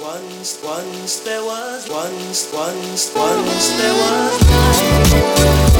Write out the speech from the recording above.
once, once, there was, once, once, once there was.